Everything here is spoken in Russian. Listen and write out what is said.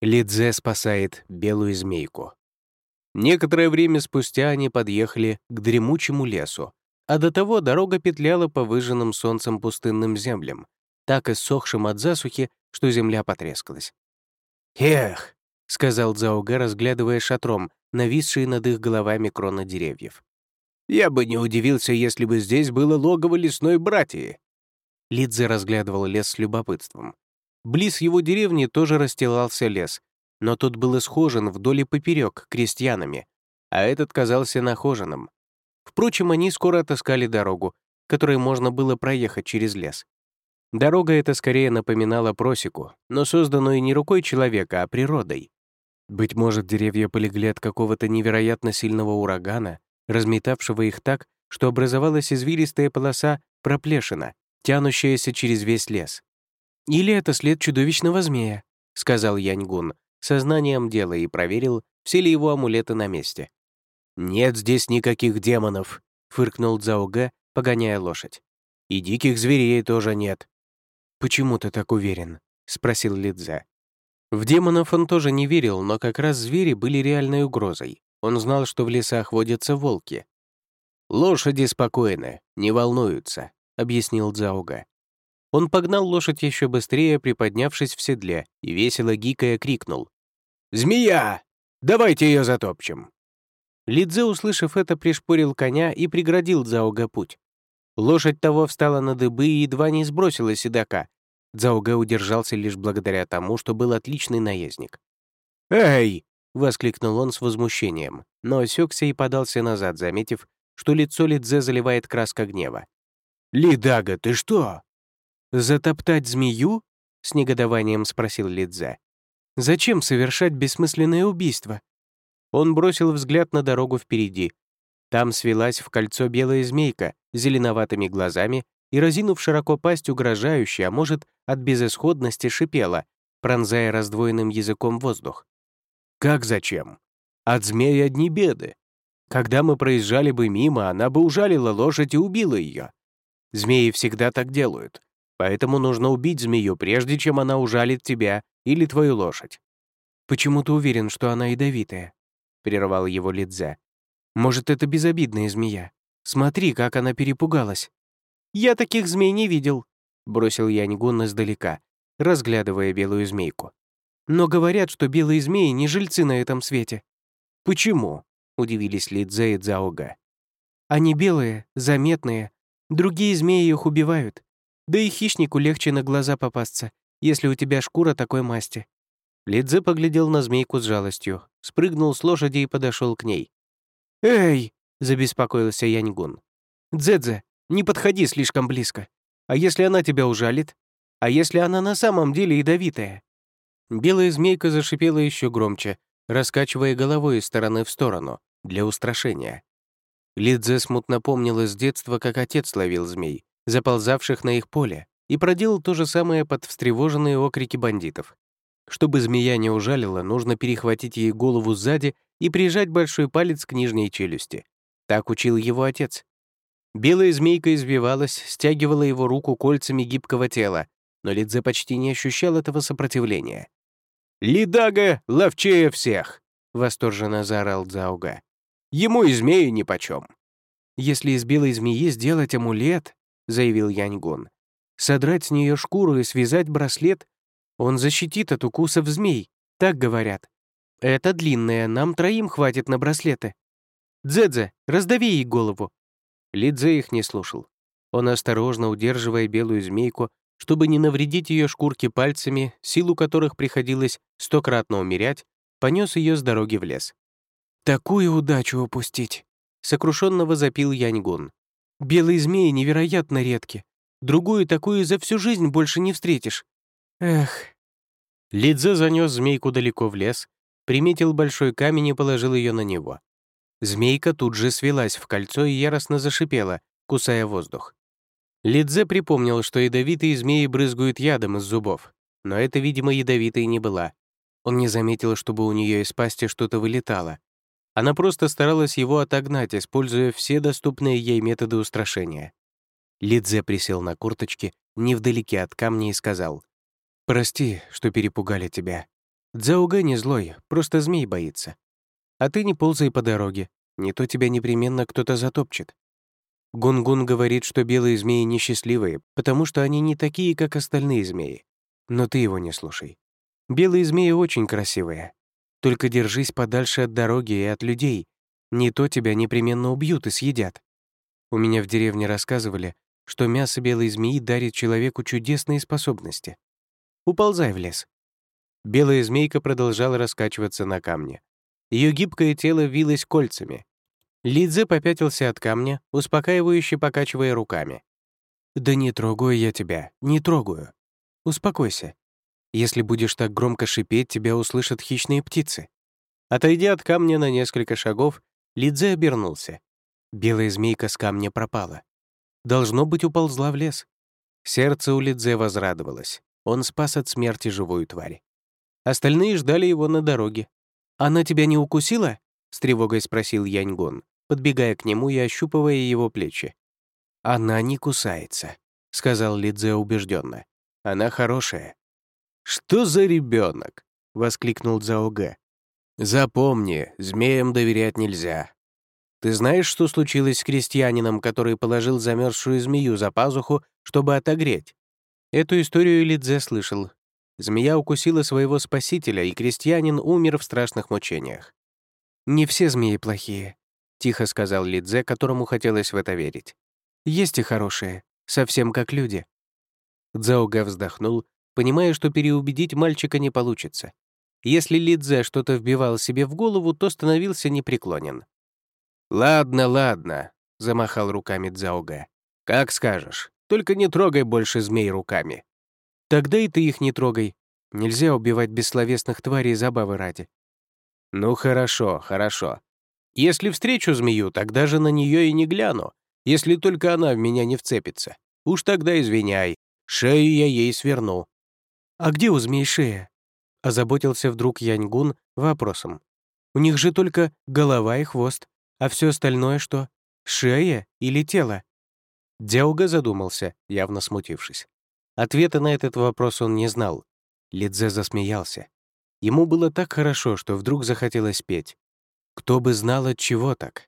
Лидзе спасает белую змейку. Некоторое время спустя они подъехали к дремучему лесу, а до того дорога петляла по выжженным солнцем пустынным землям, так иссохшим от засухи, что земля потрескалась. «Эх!» — сказал Зауга, разглядывая шатром, нависшие над их головами кроны деревьев. «Я бы не удивился, если бы здесь было логово лесной братьи». Лидзе разглядывал лес с любопытством. Близ его деревни тоже расстилался лес, но тот был исхожен вдоль и поперек крестьянами, а этот казался нахоженным. Впрочем, они скоро отыскали дорогу, которой можно было проехать через лес. Дорога эта скорее напоминала просеку, но созданную не рукой человека, а природой. Быть может, деревья полегли от какого-то невероятно сильного урагана, разметавшего их так, что образовалась извилистая полоса проплешина, тянущаяся через весь лес. «Или это след чудовищного змея», — сказал Яньгун, сознанием дела и проверил, все ли его амулеты на месте. «Нет здесь никаких демонов», — фыркнул Цзаога, погоняя лошадь. «И диких зверей тоже нет». «Почему ты так уверен?» — спросил Лидзе. В демонов он тоже не верил, но как раз звери были реальной угрозой. Он знал, что в лесах водятся волки. «Лошади спокойны, не волнуются», — объяснил Дзауга. Он погнал лошадь еще быстрее, приподнявшись в седле, и весело гикая крикнул. «Змея! Давайте ее затопчем!» Лидзе, услышав это, пришпорил коня и преградил Дзауга путь. Лошадь того встала на дыбы и едва не сбросила седока. Дзауга удержался лишь благодаря тому, что был отличный наездник. «Эй!» — воскликнул он с возмущением, но осекся и подался назад, заметив, что лицо Лидзе заливает краска гнева. «Лидага, ты что?» «Затоптать змею?» — с негодованием спросил Лидзе. «Зачем совершать бессмысленное убийство?» Он бросил взгляд на дорогу впереди. Там свелась в кольцо белая змейка с зеленоватыми глазами и, разинув широко пасть угрожающе, а может, от безысходности шипела, пронзая раздвоенным языком воздух. «Как зачем? От змеи одни беды. Когда мы проезжали бы мимо, она бы ужалила лошадь и убила ее. Змеи всегда так делают. Поэтому нужно убить змею, прежде чем она ужалит тебя или твою лошадь. «Почему ты уверен, что она ядовитая?» — прервал его Лидзе. «Может, это безобидная змея? Смотри, как она перепугалась». «Я таких змей не видел», — бросил Яньгун издалека, разглядывая белую змейку. «Но говорят, что белые змеи не жильцы на этом свете». «Почему?» — удивились Лидзе и Цзаога. «Они белые, заметные. Другие змеи их убивают. Да и хищнику легче на глаза попасться, если у тебя шкура такой масти». Лидзе поглядел на змейку с жалостью, спрыгнул с лошади и подошел к ней. «Эй!» — забеспокоился Яньгун. «Дзэдзе, не подходи слишком близко. А если она тебя ужалит? А если она на самом деле ядовитая?» Белая змейка зашипела еще громче, раскачивая головой из стороны в сторону, для устрашения. Лидзе смутно помнил из детства, как отец ловил змей, заползавших на их поле, и проделал то же самое под встревоженные окрики бандитов. Чтобы змея не ужалила, нужно перехватить ей голову сзади и прижать большой палец к нижней челюсти. Так учил его отец. Белая змейка извивалась, стягивала его руку кольцами гибкого тела, но Лидзе почти не ощущал этого сопротивления. «Лидага ловчее всех!» — восторженно заорал Дзауга. «Ему и змеи нипочем!» «Если из белой змеи сделать амулет, заявил Яньгун. «Содрать с нее шкуру и связать браслет? Он защитит от укусов змей, так говорят. Это длинное, нам троим хватит на браслеты. Дзэдзе, раздави ей голову». Лидзе их не слушал. Он, осторожно удерживая белую змейку, чтобы не навредить ее шкурке пальцами, силу которых приходилось стократно умерять, понес ее с дороги в лес. «Такую удачу упустить!» — сокрушенно возопил Яньгун. Белые змеи невероятно редки. Другую такую за всю жизнь больше не встретишь. Эх. Лидзе занес змейку далеко в лес, приметил большой камень и положил ее на него. Змейка тут же свелась в кольцо и яростно зашипела, кусая воздух. Лидзе припомнил, что ядовитые змеи брызгают ядом из зубов, но это, видимо, ядовитой не была. Он не заметил, чтобы у нее из пасти что-то вылетало. Она просто старалась его отогнать, используя все доступные ей методы устрашения. Лидзе присел на курточке, невдалеке от камня, и сказал, «Прости, что перепугали тебя. Дзауга не злой, просто змей боится. А ты не ползай по дороге, не то тебя непременно кто-то затопчет. Гунгун -гун говорит, что белые змеи несчастливые, потому что они не такие, как остальные змеи. Но ты его не слушай. Белые змеи очень красивые. Только держись подальше от дороги и от людей. Не то тебя непременно убьют и съедят. У меня в деревне рассказывали, что мясо белой змеи дарит человеку чудесные способности. Уползай в лес. Белая змейка продолжала раскачиваться на камне. Ее гибкое тело вилось кольцами. Лидзе попятился от камня, успокаивающе покачивая руками. «Да не трогаю я тебя, не трогаю. Успокойся. Если будешь так громко шипеть, тебя услышат хищные птицы». Отойдя от камня на несколько шагов, Лидзе обернулся. Белая змейка с камня пропала. Должно быть, уползла в лес. Сердце у Лидзе возрадовалось. Он спас от смерти живую тварь. Остальные ждали его на дороге. «Она тебя не укусила?» — с тревогой спросил Яньгон, подбегая к нему и ощупывая его плечи. «Она не кусается», — сказал Лидзе убежденно. «Она хорошая». «Что за ребенок? воскликнул Цзаогэ. «Запомни, змеям доверять нельзя. Ты знаешь, что случилось с крестьянином, который положил замерзшую змею за пазуху, чтобы отогреть? Эту историю Лидзе слышал. Змея укусила своего спасителя, и крестьянин умер в страшных мучениях. «Не все змеи плохие», — тихо сказал Лидзе, которому хотелось в это верить. «Есть и хорошие, совсем как люди». Дзауга вздохнул, понимая, что переубедить мальчика не получится. Если Лидзе что-то вбивал себе в голову, то становился непреклонен. «Ладно, ладно», — замахал руками Дзауга. «Как скажешь, только не трогай больше змей руками». «Тогда и ты их не трогай. Нельзя убивать бессловесных тварей забавы ради». «Ну хорошо, хорошо. Если встречу змею, тогда же на нее и не гляну, если только она в меня не вцепится. Уж тогда извиняй, шею я ей сверну». «А где у змей шея?» — озаботился вдруг Яньгун вопросом. «У них же только голова и хвост. А все остальное что? Шея или тело? Дяуга задумался, явно смутившись. Ответа на этот вопрос он не знал. Лидзе засмеялся. Ему было так хорошо, что вдруг захотелось петь. Кто бы знал, от чего так.